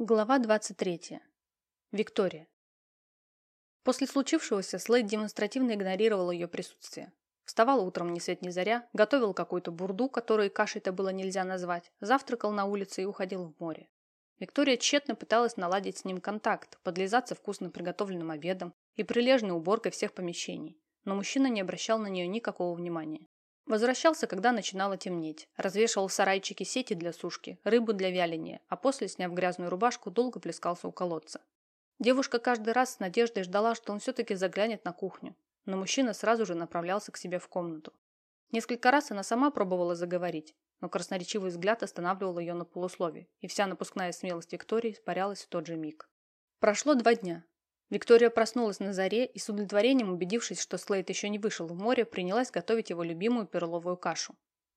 Глава 23. Виктория. После случившегося Слейд демонстративно игнорировал ее присутствие. Вставал утром ни свет ни заря, готовил какую-то бурду, которую кашей-то было нельзя назвать, завтракал на улице и уходил в море. Виктория тщетно пыталась наладить с ним контакт, подлизаться вкусно приготовленным обедом и прилежной уборкой всех помещений, но мужчина не обращал на нее никакого внимания. Возвращался, когда начинало темнеть. Развешивал в сарайчике сети для сушки, рыбу для вяления, а после, сняв грязную рубашку, долго плескался у колодца. Девушка каждый раз с надеждой ждала, что он все-таки заглянет на кухню, но мужчина сразу же направлялся к себе в комнату. Несколько раз она сама пробовала заговорить, но красноречивый взгляд останавливал ее на полуслове, и вся напускная смелость Виктории испарялась в тот же миг. Прошло два дня. Виктория проснулась на заре и с удовлетворением, убедившись, что Слейд еще не вышел в море, принялась готовить его любимую перловую кашу.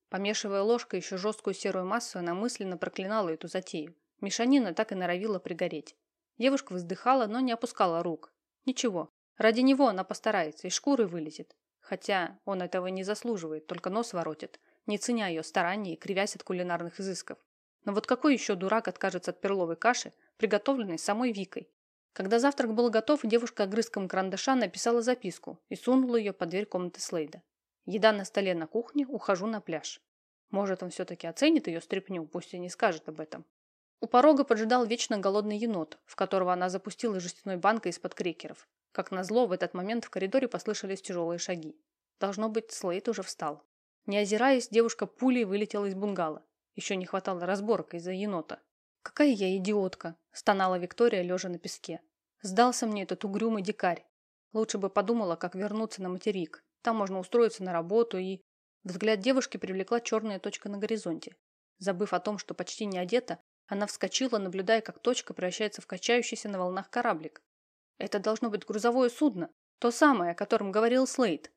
Помешивая ложкой еще жесткую серую массу, она мысленно проклинала эту затею. Мешанина так и норовила пригореть. Девушка вздыхала, но не опускала рук. Ничего, ради него она постарается, и шкуры вылезет. Хотя он этого не заслуживает, только нос воротит, не ценя ее стараний и кривясь от кулинарных изысков. Но вот какой еще дурак откажется от перловой каши, приготовленной самой Викой? Когда завтрак был готов, девушка огрызком карандаша написала записку и сунула ее под дверь комнаты Слейда. Еда на столе на кухне, ухожу на пляж. Может, он все-таки оценит ее стряпню, пусть и не скажет об этом. У порога поджидал вечно голодный енот, в которого она запустила жестяной банкой из-под крекеров. Как назло, в этот момент в коридоре послышались тяжелые шаги. Должно быть, Слейд уже встал. Не озираясь, девушка пулей вылетела из бунгало. Еще не хватало разборок из-за енота. «Какая я идиотка!» – стонала Виктория, лежа на песке. «Сдался мне этот угрюмый дикарь. Лучше бы подумала, как вернуться на материк. Там можно устроиться на работу и...» Взгляд девушки привлекла черная точка на горизонте. Забыв о том, что почти не одета, она вскочила, наблюдая, как точка превращается в качающийся на волнах кораблик. Это должно быть грузовое судно, то самое, о котором говорил Слейд.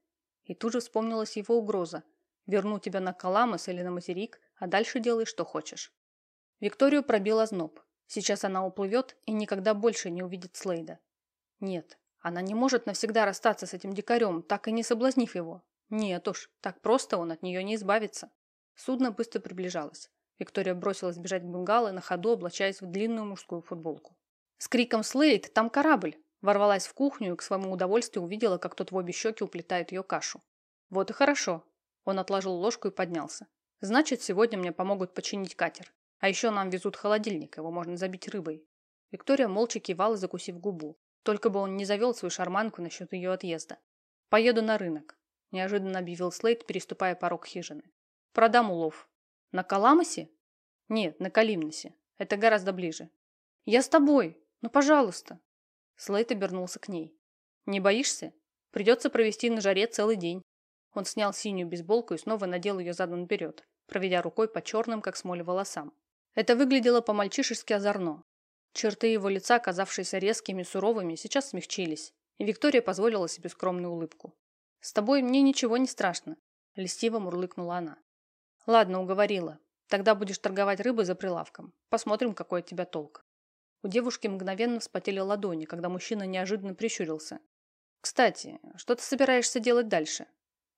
И тут же вспомнилась его угроза. «Верну тебя на Каламас или на материк, а дальше делай, что хочешь». Викторию пробил озноб. Сейчас она уплывет и никогда больше не увидит Слейда. Нет, она не может навсегда расстаться с этим дикарем, так и не соблазнив его. Нет уж, так просто он от нее не избавится. Судно быстро приближалось. Виктория бросилась бежать в бунгало, на ходу облачаясь в длинную мужскую футболку. С криком «Слейд, там корабль!» ворвалась в кухню и к своему удовольствию увидела, как тот в обе щеки уплетает ее кашу. Вот и хорошо. Он отложил ложку и поднялся. Значит, сегодня мне помогут починить катер. А еще нам везут холодильник, его можно забить рыбой. Виктория молча кивала, закусив губу. Только бы он не завел свою шарманку насчет ее отъезда. «Поеду на рынок», – неожиданно объявил Слейд, переступая порог хижины. «Продам улов». «На Каламасе?» «Нет, на Калимносе. Это гораздо ближе». «Я с тобой. Ну, пожалуйста». Слейд обернулся к ней. «Не боишься? Придется провести на жаре целый день». Он снял синюю бейсболку и снова надел ее задом наперед, проведя рукой по черным, как смоль, волосам. Это выглядело по-мальчишески озорно. Черты его лица, казавшиеся резкими суровыми, сейчас смягчились, и Виктория позволила себе скромную улыбку. «С тобой мне ничего не страшно», – льстиво мурлыкнула она. «Ладно, уговорила. Тогда будешь торговать рыбой за прилавком. Посмотрим, какой от тебя толк». У девушки мгновенно вспотели ладони, когда мужчина неожиданно прищурился. «Кстати, что ты собираешься делать дальше?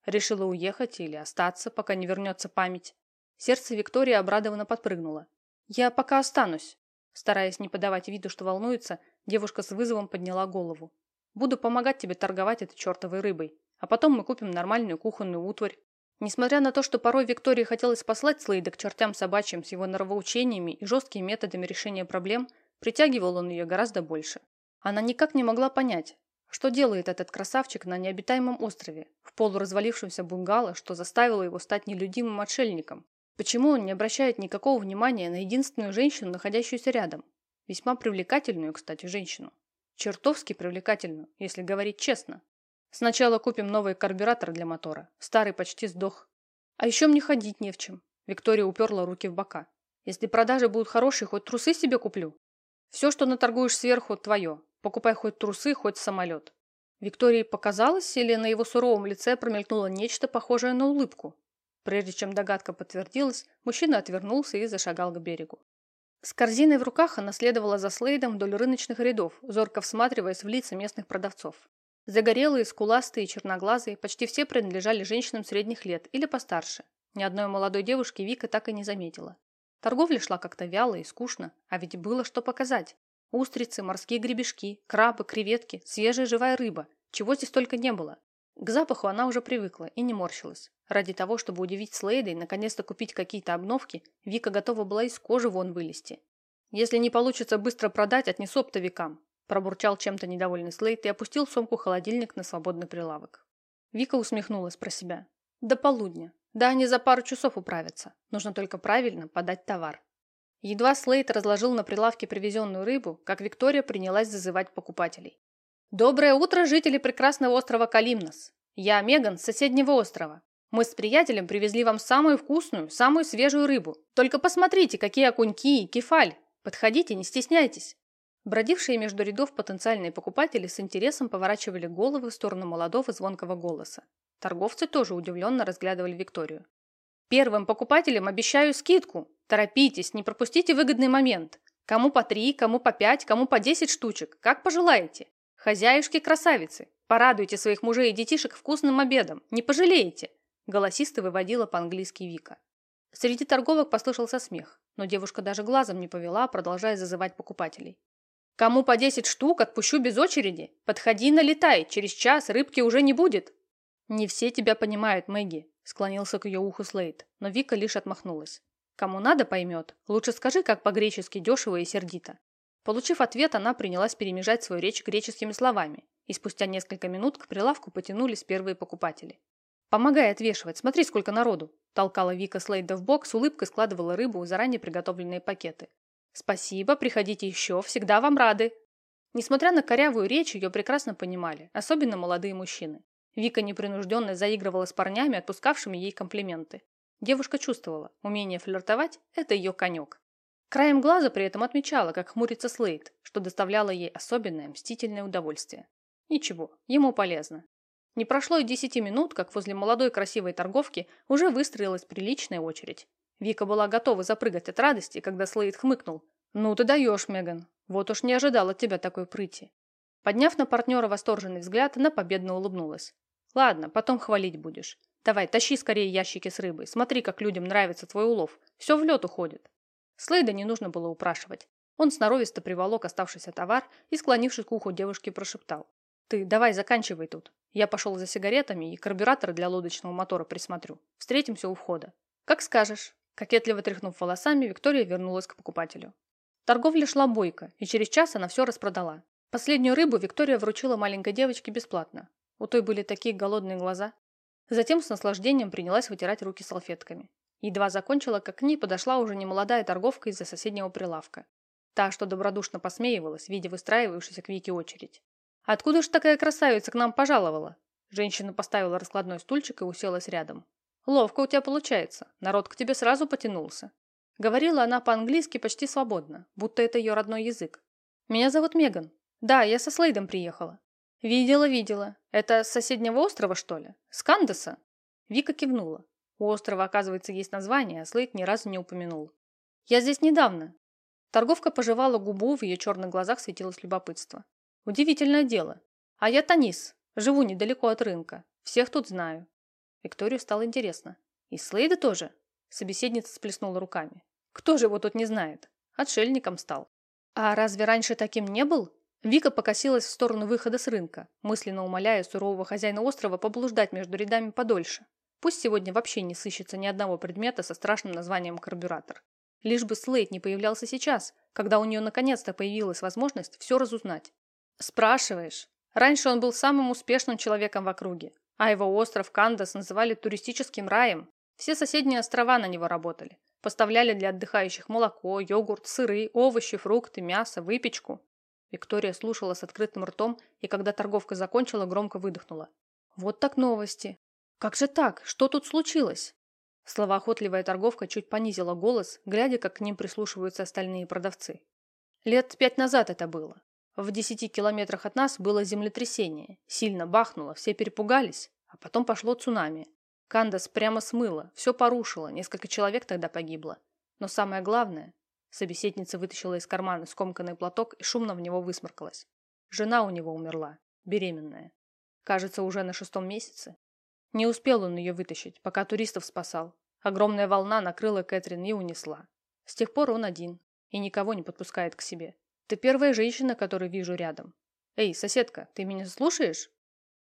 Решила уехать или остаться, пока не вернется память?» Сердце Виктории обрадованно подпрыгнуло. «Я пока останусь». Стараясь не подавать виду, что волнуется, девушка с вызовом подняла голову. «Буду помогать тебе торговать этой чертовой рыбой, а потом мы купим нормальную кухонную утварь». Несмотря на то, что порой Виктории хотелось послать Слейда к чертям собачьим с его норовоучениями и жесткими методами решения проблем, притягивал он ее гораздо больше. Она никак не могла понять, что делает этот красавчик на необитаемом острове, в полуразвалившемся бунгало, что заставило его стать нелюдимым отшельником, Почему он не обращает никакого внимания на единственную женщину, находящуюся рядом? Весьма привлекательную, кстати, женщину. Чертовски привлекательную, если говорить честно. Сначала купим новый карбюратор для мотора. Старый почти сдох. А еще мне ходить не в чем. Виктория уперла руки в бока. Если продажи будут хорошие, хоть трусы себе куплю. Все, что наторгуешь сверху, твое. Покупай хоть трусы, хоть самолет. Виктории показалось, или на его суровом лице промелькнуло нечто похожее на улыбку. Прежде чем догадка подтвердилась, мужчина отвернулся и зашагал к берегу. С корзиной в руках она следовала за Слейдом вдоль рыночных рядов, зорко всматриваясь в лица местных продавцов. Загорелые, скуластые, черноглазые, почти все принадлежали женщинам средних лет или постарше. Ни одной молодой девушки Вика так и не заметила. Торговля шла как-то вяло и скучно, а ведь было что показать. Устрицы, морские гребешки, крабы, креветки, свежая живая рыба. Чего здесь только не было. К запаху она уже привыкла и не морщилась. Ради того, чтобы удивить Слейда и наконец-то купить какие-то обновки, Вика готова была из кожи вон вылезти. «Если не получится быстро продать, отнесу оптовикам», пробурчал чем-то недовольный Слейд и опустил сумку-холодильник на свободный прилавок. Вика усмехнулась про себя. «До полудня. Да, они за пару часов управятся. Нужно только правильно подать товар. Едва Слейт разложил на прилавке привезенную рыбу, как Виктория принялась зазывать покупателей. «Доброе утро, жители прекрасного острова Калимнос. Я Меган с соседнего острова. Мы с приятелем привезли вам самую вкусную, самую свежую рыбу. Только посмотрите, какие окуньки и кефаль. Подходите, не стесняйтесь». Бродившие между рядов потенциальные покупатели с интересом поворачивали головы в сторону молодого звонкого голоса. Торговцы тоже удивленно разглядывали Викторию. «Первым покупателям обещаю скидку. Торопитесь, не пропустите выгодный момент. Кому по три, кому по пять, кому по десять штучек, как пожелаете. Хозяюшки-красавицы, порадуйте своих мужей и детишек вкусным обедом, не пожалеете!» Голосисто выводила по-английски Вика. Среди торговок послышался смех, но девушка даже глазом не повела, продолжая зазывать покупателей. «Кому по десять штук отпущу без очереди? Подходи, налетай, через час рыбки уже не будет!» «Не все тебя понимают, Мэгги», – склонился к ее уху Слейд, но Вика лишь отмахнулась. «Кому надо, поймет. Лучше скажи, как по-гречески дешево и сердито». Получив ответ, она принялась перемежать свою речь греческими словами, и спустя несколько минут к прилавку потянулись первые покупатели. «Помогай отвешивать, смотри, сколько народу!» – толкала Вика Слейда в бок, с улыбкой складывала рыбу в заранее приготовленные пакеты. «Спасибо, приходите еще, всегда вам рады!» Несмотря на корявую речь, ее прекрасно понимали, особенно молодые мужчины. Вика непринужденно заигрывала с парнями, отпускавшими ей комплименты. Девушка чувствовала, умение флиртовать – это ее конек. Краем глаза при этом отмечала, как хмурится Слейд, что доставляло ей особенное мстительное удовольствие. Ничего, ему полезно. Не прошло и десяти минут, как возле молодой красивой торговки уже выстроилась приличная очередь. Вика была готова запрыгать от радости, когда Слейд хмыкнул. «Ну ты даешь, Меган. Вот уж не ожидал от тебя такой прыти». Подняв на партнера восторженный взгляд, она победно улыбнулась. Ладно, потом хвалить будешь. Давай, тащи скорее ящики с рыбой. Смотри, как людям нравится твой улов. Все в лед уходит. Слейда не нужно было упрашивать. Он сноровисто приволок оставшийся товар и, склонившись к уху девушки, прошептал. «Ты давай заканчивай тут. Я пошел за сигаретами и карбюратор для лодочного мотора присмотрю. Встретимся у входа». «Как скажешь». Кокетливо тряхнув волосами, Виктория вернулась к покупателю. Торговля шла бойко, и через час она все распродала. Последнюю рыбу Виктория вручила маленькой девочке бесплатно. У той были такие голодные глаза. Затем с наслаждением принялась вытирать руки салфетками. Едва закончила, как к ней подошла уже немолодая торговка из-за соседнего прилавка. Та, что добродушно посмеивалась, видя выстраивавшуюся к Вике очередь. «Откуда ж такая красавица к нам пожаловала?» Женщина поставила раскладной стульчик и уселась рядом. «Ловко у тебя получается. Народ к тебе сразу потянулся». Говорила она по-английски почти свободно, будто это ее родной язык. «Меня зовут Меган. Да, я со Слейдом приехала. «Видела, видела. Это с соседнего острова, что ли? С Кандаса?» Вика кивнула. У острова, оказывается, есть название, а Слейд ни разу не упомянул. «Я здесь недавно». Торговка пожевала губу, в ее черных глазах светилось любопытство. «Удивительное дело. А я Танис. Живу недалеко от рынка. Всех тут знаю». Викторию стало интересно. «И Слейда тоже?» Собеседница сплеснула руками. «Кто же его тут не знает? Отшельником стал». «А разве раньше таким не был?» Вика покосилась в сторону выхода с рынка, мысленно умоляя сурового хозяина острова поблуждать между рядами подольше. Пусть сегодня вообще не сыщется ни одного предмета со страшным названием карбюратор. Лишь бы Слейд не появлялся сейчас, когда у нее наконец-то появилась возможность все разузнать. Спрашиваешь. Раньше он был самым успешным человеком в округе, а его остров Кандас называли туристическим раем. Все соседние острова на него работали. Поставляли для отдыхающих молоко, йогурт, сыры, овощи, фрукты, мясо, выпечку. Виктория слушала с открытым ртом и, когда торговка закончила, громко выдохнула. «Вот так новости! Как же так? Что тут случилось?» Словоохотливая торговка чуть понизила голос, глядя, как к ним прислушиваются остальные продавцы. Лет пять назад это было. В десяти километрах от нас было землетрясение. Сильно бахнуло, все перепугались, а потом пошло цунами. Кандас прямо смыло, все порушило, несколько человек тогда погибло. Но самое главное, Собеседница вытащила из кармана скомканный платок и шумно в него высморкалась. Жена у него умерла, беременная. Кажется, уже на шестом месяце. Не успел он ее вытащить, пока туристов спасал. Огромная волна накрыла Кэтрин и унесла. С тех пор он один и никого не подпускает к себе. Ты первая женщина, которую вижу рядом. Эй, соседка, ты меня слушаешь?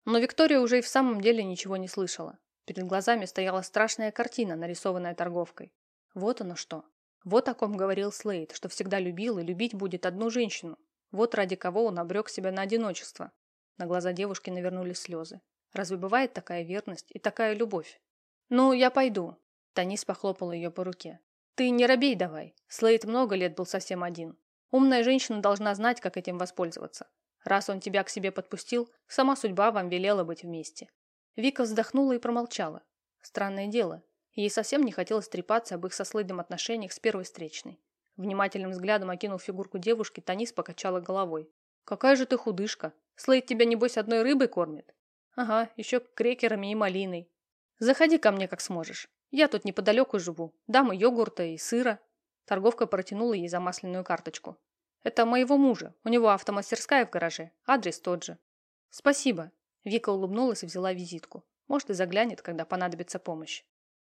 Но Виктория уже и в самом деле ничего не слышала. Перед глазами стояла страшная картина, нарисованная торговкой. Вот оно что. Вот о ком говорил Слейд, что всегда любил и любить будет одну женщину. Вот ради кого он обрек себя на одиночество. На глаза девушки навернулись слезы. Разве бывает такая верность и такая любовь? «Ну, я пойду», – Танис похлопал ее по руке. «Ты не робей давай. Слейд много лет был совсем один. Умная женщина должна знать, как этим воспользоваться. Раз он тебя к себе подпустил, сама судьба вам велела быть вместе». Вика вздохнула и промолчала. Странное дело. Ей совсем не хотелось трепаться об их со Слейдом отношениях с первой встречной. Внимательным взглядом окинув фигурку девушки, Танис покачала головой. «Какая же ты худышка! Слейд тебя, небось, одной рыбой кормит?» «Ага, еще крекерами и малиной. Заходи ко мне, как сможешь. Я тут неподалеку живу. Дам и йогурта, и сыра». Торговка протянула ей замасленную карточку. «Это моего мужа. У него автомастерская в гараже. Адрес тот же». «Спасибо». Вика улыбнулась и взяла визитку. Может, и заглянет, когда понадобится помощь.